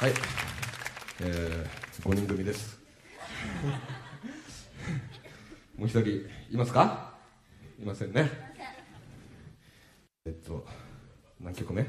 はい、えー、5人組です。もう一人いますか？いませんね。えっと何曲目？